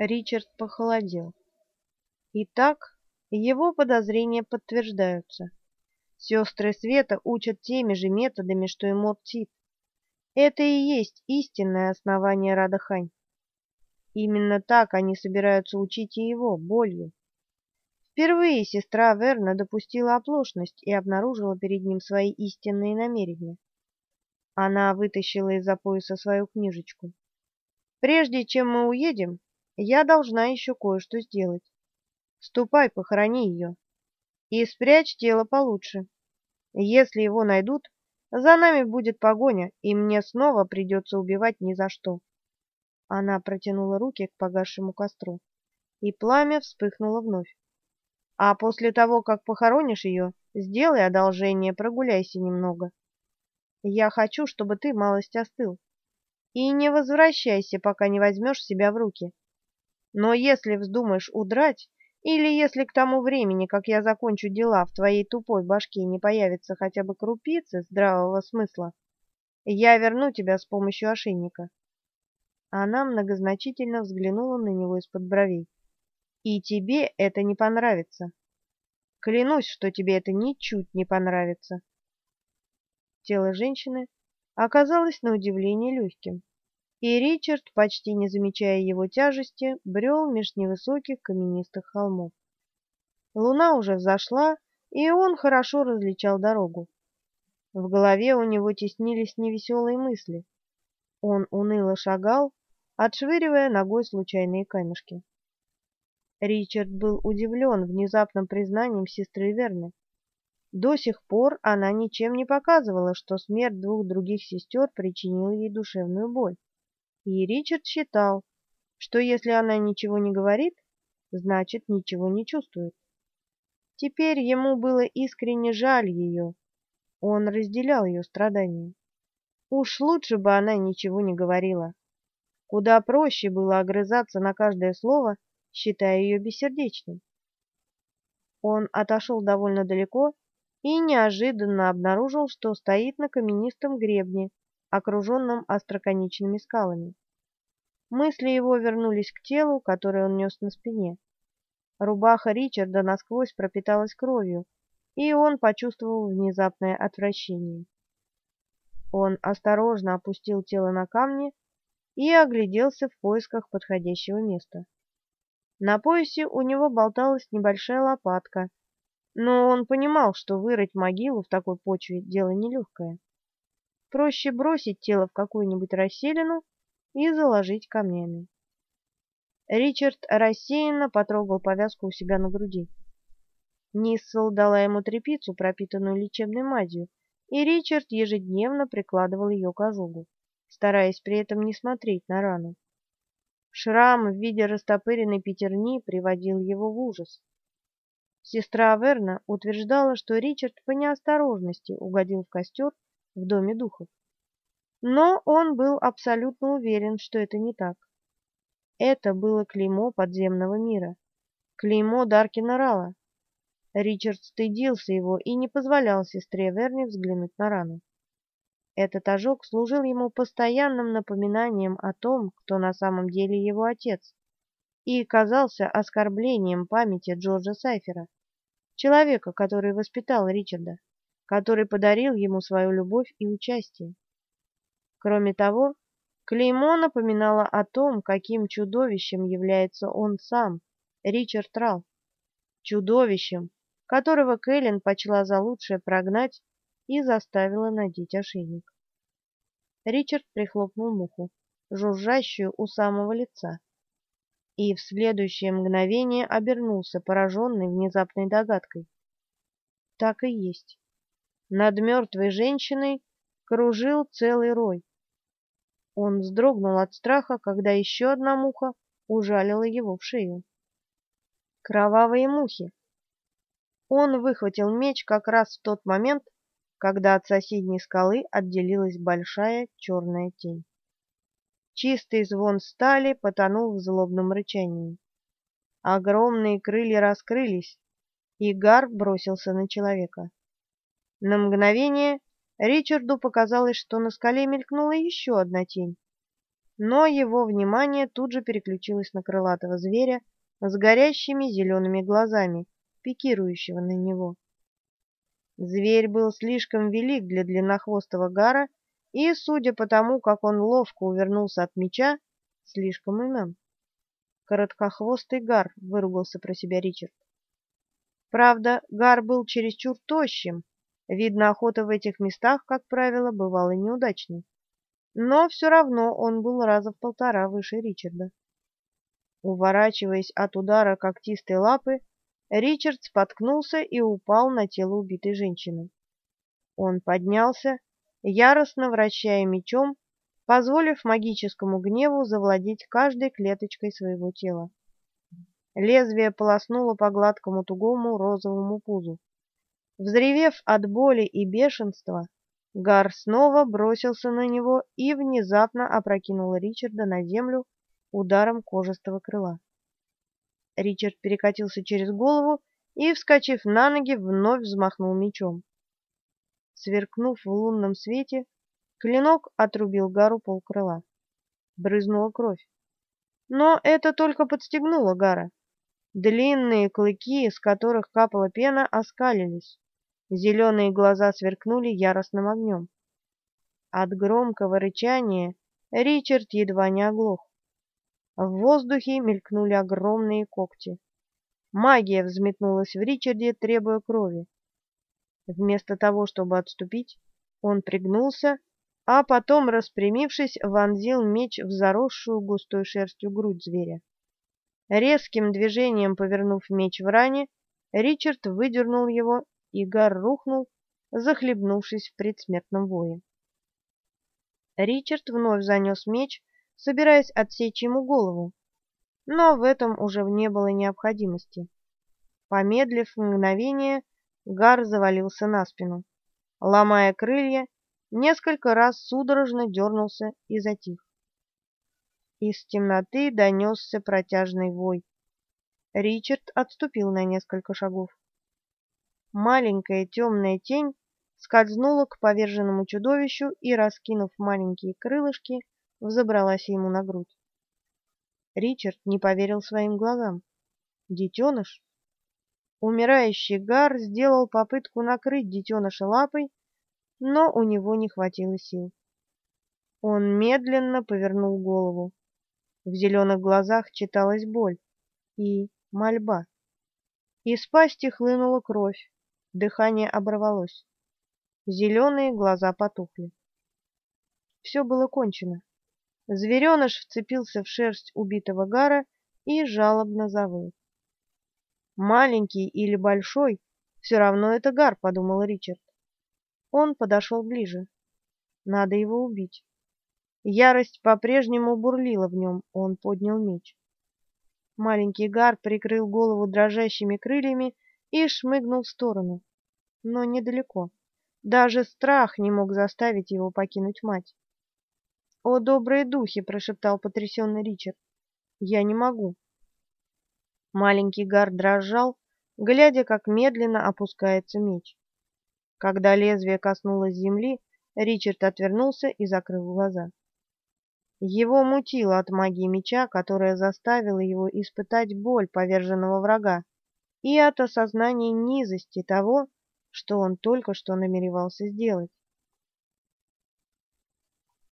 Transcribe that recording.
Ричард похолодел. Итак, его подозрения подтверждаются. Сестры Света учат теми же методами, что и Мортит. Это и есть истинное основание Радахань. Именно так они собираются учить и его, болью. Впервые сестра Верна допустила оплошность и обнаружила перед ним свои истинные намерения. Она вытащила из-за пояса свою книжечку. «Прежде чем мы уедем, я должна еще кое-что сделать. Ступай, похорони ее. И спрячь тело получше. Если его найдут, за нами будет погоня, и мне снова придется убивать ни за что. Она протянула руки к погасшему костру, и пламя вспыхнуло вновь. А после того, как похоронишь ее, сделай одолжение, прогуляйся немного. Я хочу, чтобы ты малость остыл. И не возвращайся, пока не возьмешь себя в руки. Но если вздумаешь удрать, или если к тому времени, как я закончу дела, в твоей тупой башке не появится хотя бы крупицы здравого смысла, я верну тебя с помощью ошейника. Она многозначительно взглянула на него из-под бровей. И тебе это не понравится. Клянусь, что тебе это ничуть не понравится. Тело женщины оказалось на удивление легким и Ричард, почти не замечая его тяжести, брел меж невысоких каменистых холмов. Луна уже взошла, и он хорошо различал дорогу. В голове у него теснились невеселые мысли. Он уныло шагал, отшвыривая ногой случайные камешки. Ричард был удивлен внезапным признанием сестры Верны. До сих пор она ничем не показывала, что смерть двух других сестер причинила ей душевную боль. И Ричард считал, что если она ничего не говорит, значит, ничего не чувствует. Теперь ему было искренне жаль ее. Он разделял ее страдания. Уж лучше бы она ничего не говорила. Куда проще было огрызаться на каждое слово, считая ее бессердечной. Он отошел довольно далеко и неожиданно обнаружил, что стоит на каменистом гребне, окруженном остроконечными скалами. Мысли его вернулись к телу, которое он нес на спине. Рубаха Ричарда насквозь пропиталась кровью, и он почувствовал внезапное отвращение. Он осторожно опустил тело на камни и огляделся в поисках подходящего места. На поясе у него болталась небольшая лопатка, но он понимал, что вырыть могилу в такой почве – дело нелегкое. Проще бросить тело в какую-нибудь расселину и заложить камнями. Ричард рассеянно потрогал повязку у себя на груди. Ниссел дала ему тряпицу, пропитанную лечебной мазью, и Ричард ежедневно прикладывал ее к ожогу, стараясь при этом не смотреть на рану. Шрам в виде растопыренной пятерни приводил его в ужас. Сестра Верна утверждала, что Ричард по неосторожности угодил в костер в доме духов. Но он был абсолютно уверен, что это не так. Это было клеймо подземного мира, клеймо Даркина Рала. Ричард стыдился его и не позволял сестре Верни взглянуть на рану. Этот ожог служил ему постоянным напоминанием о том, кто на самом деле его отец, и казался оскорблением памяти Джорджа Сайфера, человека, который воспитал Ричарда, который подарил ему свою любовь и участие. Кроме того, клеймо напоминало о том, каким чудовищем является он сам, Ричард Рал. Чудовищем, которого Кэлен почла за лучшее прогнать и заставила надеть ошейник. Ричард прихлопнул муху, жужжащую у самого лица, и в следующее мгновение обернулся, пораженный внезапной догадкой. Так и есть. Над мертвой женщиной кружил целый рой. Он вздрогнул от страха, когда еще одна муха ужалила его в шею. Кровавые мухи. Он выхватил меч как раз в тот момент, когда от соседней скалы отделилась большая черная тень. Чистый звон стали потонул в злобном рычании. Огромные крылья раскрылись, и Гар бросился на человека. На мгновение Ричарду показалось, что на скале мелькнула еще одна тень. но его внимание тут же переключилось на крылатого зверя с горящими зелеными глазами, пикирующего на него. Зверь был слишком велик для длиннохвостого гара и, судя по тому, как он ловко увернулся от меча, слишком умен. Короткохвостый гар, выругался про себя Ричард. Правда, гар был чересчур тощим, видно, охота в этих местах, как правило, бывала неудачной. Но все равно он был раза в полтора выше Ричарда. Уворачиваясь от удара когтистой лапы, Ричард споткнулся и упал на тело убитой женщины. Он поднялся, яростно вращая мечом, позволив магическому гневу завладеть каждой клеточкой своего тела. Лезвие полоснуло по гладкому тугому розовому пузу. Взревев от боли и бешенства, Гар снова бросился на него и внезапно опрокинул Ричарда на землю ударом кожистого крыла. Ричард перекатился через голову и, вскочив на ноги, вновь взмахнул мечом. Сверкнув в лунном свете, клинок отрубил Гару полкрыла. Брызнула кровь. Но это только подстегнуло Гара. Длинные клыки, из которых капала пена, оскалились. Зеленые глаза сверкнули яростным огнем. От громкого рычания Ричард едва не оглох. В воздухе мелькнули огромные когти. Магия взметнулась в Ричарде, требуя крови. Вместо того, чтобы отступить, он пригнулся, а потом, распрямившись, вонзил меч в заросшую густой шерстью грудь зверя. Резким движением повернув меч в ране, Ричард выдернул его, и Гар рухнул, захлебнувшись в предсмертном вое. Ричард вновь занес меч, собираясь отсечь ему голову, но в этом уже не было необходимости. Помедлив мгновение, Гар завалился на спину. Ломая крылья, несколько раз судорожно дернулся и затих. Из темноты донесся протяжный вой. Ричард отступил на несколько шагов. Маленькая темная тень скользнула к поверженному чудовищу и, раскинув маленькие крылышки, взобралась ему на грудь. Ричард не поверил своим глазам. Детеныш? Умирающий Гар сделал попытку накрыть детеныша лапой, но у него не хватило сил. Он медленно повернул голову. В зеленых глазах читалась боль и мольба. Из пасти хлынула кровь, дыхание оборвалось. Зеленые глаза потухли. Все было кончено. Звереныш вцепился в шерсть убитого Гара и жалобно завыл. «Маленький или большой, все равно это Гар», — подумал Ричард. Он подошел ближе. Надо его убить. Ярость по-прежнему бурлила в нем, он поднял меч. Маленький Гар прикрыл голову дрожащими крыльями и шмыгнул в сторону, но недалеко. Даже страх не мог заставить его покинуть мать. «О, добрые духи!» — прошептал потрясенный Ричард. «Я не могу». Маленький Гар дрожал, глядя, как медленно опускается меч. Когда лезвие коснулось земли, Ричард отвернулся и закрыл глаза. Его мутило от магии меча, которая заставила его испытать боль поверженного врага, и от осознания низости того, что он только что намеревался сделать.